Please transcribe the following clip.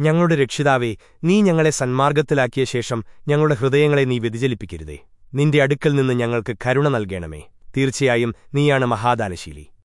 ഞങ്ങളുടെ രക്ഷിതാവേ നീ ഞങ്ങളെ സന്മാർഗത്തിലാക്കിയ ശേഷം ഞങ്ങളുടെ ഹൃദയങ്ങളെ നീ വ്യതിചലിപ്പിക്കരുതേ. നിന്റെ അടുക്കൽ നിന്ന് ഞങ്ങൾക്ക് കരുണ നൽകണമേ. തീർച്ചയായും നീയാണ് മഹാദാനശീലി.